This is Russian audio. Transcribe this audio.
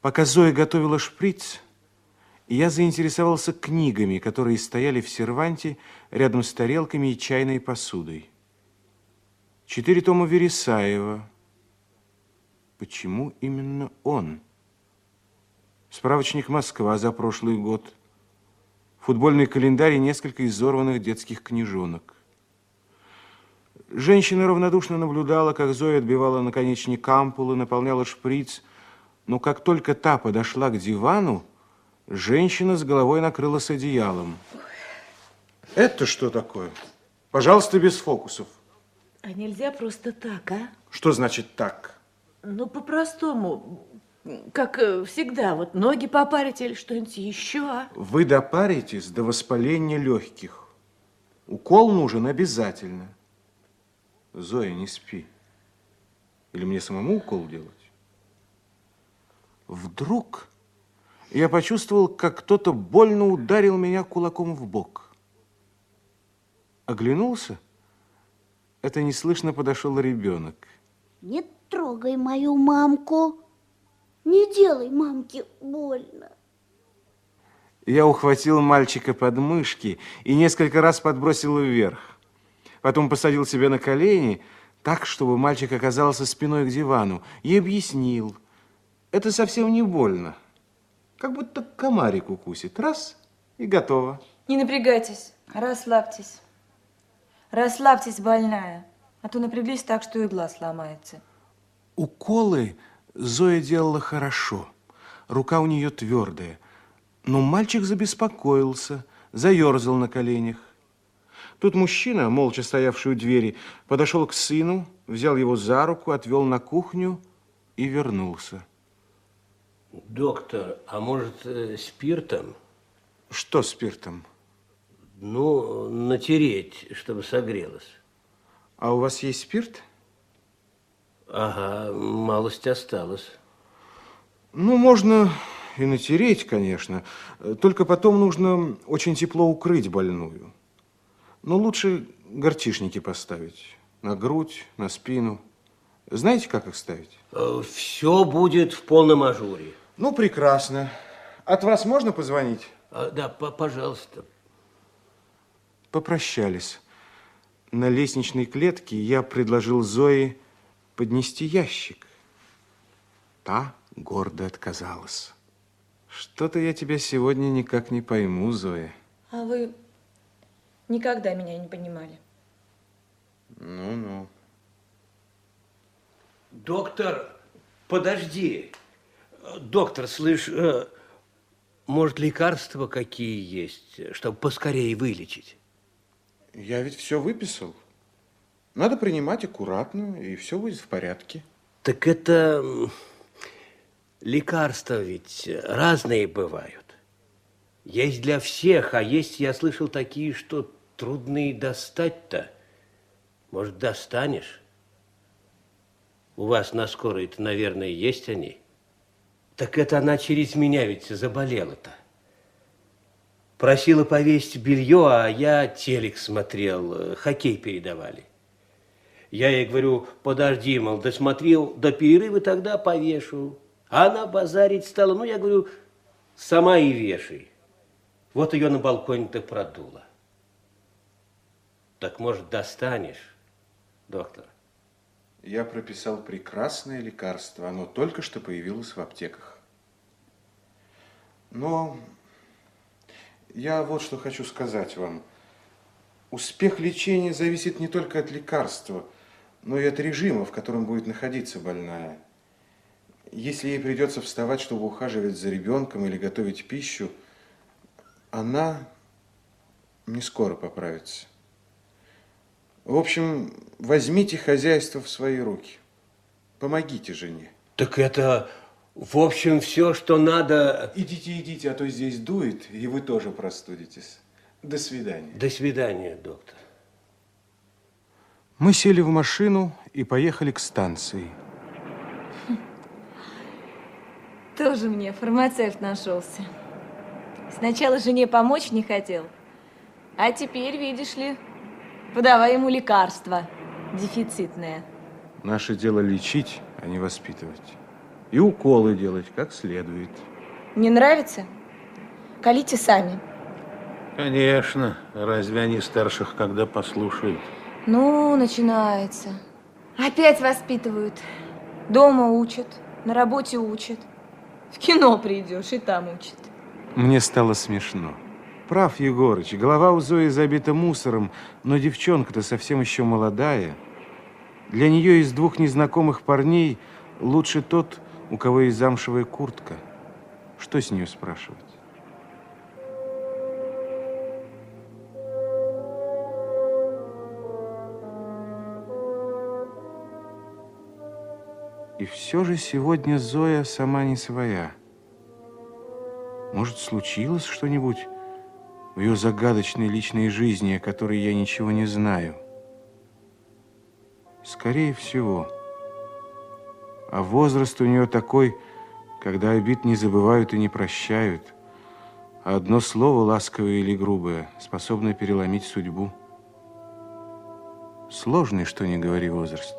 Пока Зоя готовила шприц, я заинтересовался книгами, которые стояли в серванте рядом с тарелками и чайной посудой. Четыре тома Вересаева. Почему именно он? Справочник «Москва» за прошлый год. Футбольный календарь и несколько изорванных детских книжонок. Женщина равнодушно наблюдала, как Зоя отбивала наконечник ампулы, наполняла шприц, но как только та подошла к дивану, женщина с головой накрылась одеялом. Это что такое? Пожалуйста, без фокусов. А нельзя просто так, а? Что значит так? Ну, по-простому, как э, всегда, вот ноги попарить или что-нибудь еще, а? Вы допаритесь до воспаления легких. Укол нужен обязательно. Зоя, не спи. Или мне самому укол делать? Вдруг я почувствовал, как кто-то больно ударил меня кулаком в бок. Оглянулся. Это неслышно подошел ребенок. Не трогай мою мамку. Не делай мамке больно. Я ухватил мальчика под мышки и несколько раз подбросил вверх. Потом посадил себя на колени, так, чтобы мальчик оказался спиной к дивану, и объяснил – это совсем не больно. Как будто комарик укусит. Раз и готово. Не напрягайтесь, расслабьтесь. Расслабьтесь, больная. А то напряглись так, что игла сломается. Уколы Зоя делала хорошо. Рука у нее твердая. Но мальчик забеспокоился, заерзал на коленях. Тут мужчина, молча стоявший у двери, подошел к сыну, взял его за руку, отвел на кухню и вернулся. Доктор, а может, э, спиртом? Что спиртом? Ну, натереть, чтобы согрелось. А у вас есть спирт? Ага, малость осталась. Ну, можно и натереть, конечно. Только потом нужно очень тепло укрыть больную. Но лучше горчишники поставить. На грудь, на спину. Знаете, как их ставить? Э, Все будет в полном ажуре. Ну, прекрасно. От вас можно позвонить? А, да, пожалуйста. Попрощались. На лестничной клетке я предложил Зое поднести ящик. Та гордо отказалась. Что-то я тебя сегодня никак не пойму, Зоя. А вы никогда меня не понимали. Ну-ну. Доктор, подожди. Доктор, слышь, э, может, лекарства какие есть, чтобы поскорее вылечить? Я ведь все выписал. Надо принимать аккуратно, и все будет в порядке. Так это лекарства ведь разные бывают. Есть для всех, а есть, я слышал, такие, что трудные достать-то. Может, достанешь? У вас на скорой-то, наверное, есть они? Так это она через меня ведь заболела-то. Просила повесить белье, а я телек смотрел, э, хоккей передавали. Я ей говорю, подожди, мол, досмотрел до перерыва, тогда повешу. А она базарить стала, ну, я говорю, сама и вешай. Вот ее на балконе-то продуло. Так, может, достанешь, доктор? Я прописал прекрасное лекарство. Оно только что появилось в аптеках. Но я вот что хочу сказать вам. Успех лечения зависит не только от лекарства, но и от режима, в котором будет находиться больная. Если ей придется вставать, чтобы ухаживать за ребенком или готовить пищу, она не скоро поправится. В общем, возьмите хозяйство в свои руки. Помогите жене. Так это, в общем, все, что надо... Идите, идите, а то здесь дует, и вы тоже простудитесь. До свидания. До свидания, доктор. Мы сели в машину и поехали к станции. Тоже мне фармацевт нашелся. Сначала жене помочь не хотел, а теперь, видишь ли, Подавай ему лекарства дефицитные. Наше дело лечить, а не воспитывать. И уколы делать как следует. Не нравится? Колите сами. Конечно. Разве они старших когда послушают? Ну, начинается. Опять воспитывают. Дома учат, на работе учат. В кино придешь и там учат. Мне стало смешно. Прав, Егорыч, голова у Зои забита мусором, но девчонка-то совсем еще молодая. Для нее из двух незнакомых парней лучше тот, у кого есть замшевая куртка. Что с нее спрашивать? И все же сегодня Зоя сама не своя. Может, случилось что-нибудь в ее загадочной личной жизни, о которой я ничего не знаю? Скорее всего. А возраст у нее такой, когда обид не забывают и не прощают. А одно слово, ласковое или грубое, способно переломить судьбу. Сложный, что не говори, возраст.